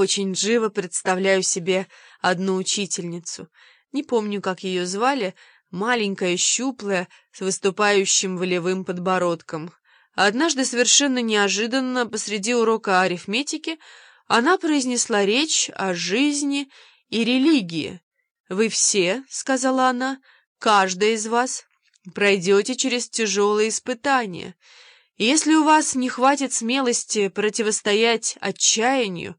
Очень живо представляю себе одну учительницу. Не помню, как ее звали, маленькая, щуплая, с выступающим волевым подбородком. Однажды совершенно неожиданно посреди урока арифметики она произнесла речь о жизни и религии. «Вы все, — сказала она, — каждая из вас пройдете через тяжелые испытания. Если у вас не хватит смелости противостоять отчаянию,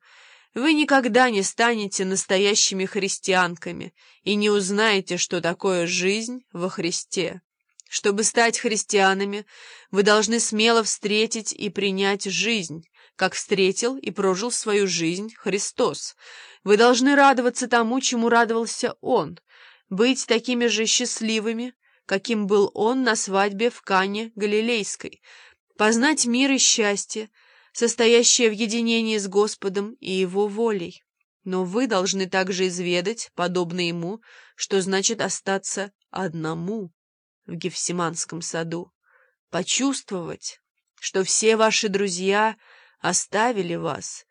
вы никогда не станете настоящими христианками и не узнаете, что такое жизнь во Христе. Чтобы стать христианами, вы должны смело встретить и принять жизнь, как встретил и прожил свою жизнь Христос. Вы должны радоваться тому, чему радовался Он, быть такими же счастливыми, каким был Он на свадьбе в Кане Галилейской, познать мир и счастье, состоящее в единении с Господом и Его волей. Но вы должны также изведать, подобно Ему, что значит остаться одному в Гефсиманском саду, почувствовать, что все ваши друзья оставили вас,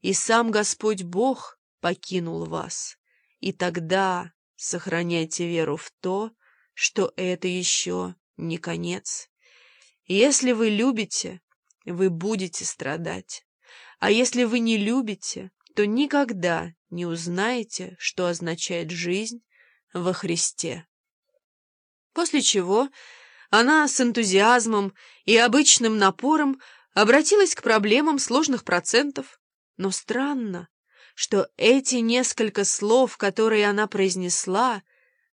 и сам Господь Бог покинул вас, и тогда сохраняйте веру в то, что это еще не конец. Если вы любите, вы будете страдать. А если вы не любите, то никогда не узнаете, что означает жизнь во Христе. После чего она с энтузиазмом и обычным напором обратилась к проблемам сложных процентов. Но странно, что эти несколько слов, которые она произнесла,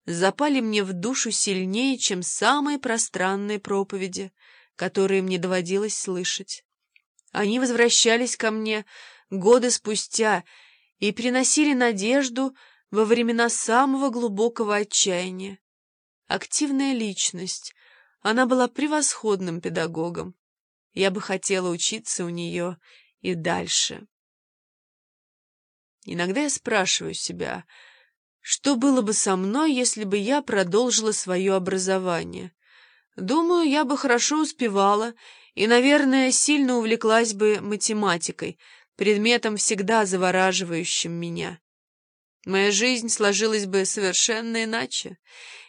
запали мне в душу сильнее, чем самые пространные проповеди — которые мне доводилось слышать. Они возвращались ко мне годы спустя и приносили надежду во времена самого глубокого отчаяния. Активная личность, она была превосходным педагогом. Я бы хотела учиться у нее и дальше. Иногда я спрашиваю себя, что было бы со мной, если бы я продолжила свое образование? Думаю, я бы хорошо успевала и, наверное, сильно увлеклась бы математикой, предметом, всегда завораживающим меня. Моя жизнь сложилась бы совершенно иначе.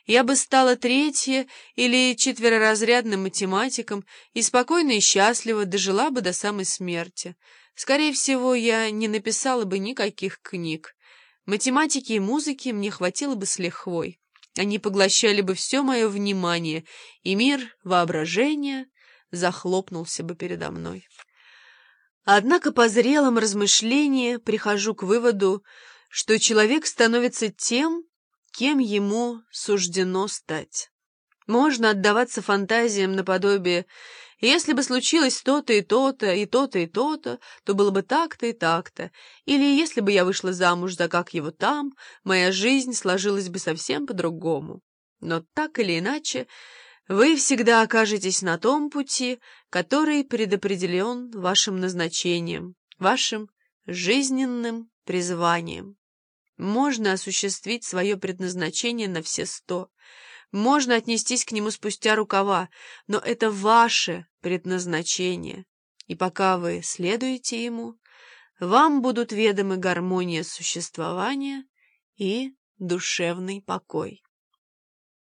Я бы стала третье или четвероразрядным математиком и спокойно и счастливо дожила бы до самой смерти. Скорее всего, я не написала бы никаких книг. Математики и музыки мне хватило бы с лихвой. Они поглощали бы все мое внимание, и мир воображения захлопнулся бы передо мной. Однако по зрелом размышлении прихожу к выводу, что человек становится тем, кем ему суждено стать. Можно отдаваться фантазиям наподобие если бы случилось то-то и то-то, и то-то и то-то, то было бы так-то и так-то. Или если бы я вышла замуж за как его там, моя жизнь сложилась бы совсем по-другому. Но так или иначе, вы всегда окажетесь на том пути, который предопределен вашим назначением, вашим жизненным призванием. Можно осуществить свое предназначение на все сто — можно отнестись к нему спустя рукава, но это ваше предназначение, и пока вы следуете ему, вам будут ведомы гармония существования и душевный покой.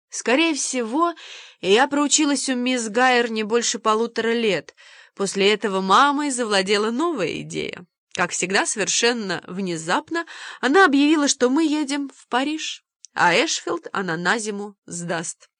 Скорее всего, я проучилась у мисс Гайер не больше полутора лет. После этого мамой завладела новая идея. Как всегда, совершенно внезапно она объявила, что мы едем в Париж а Эшфилд она на зиму сдаст.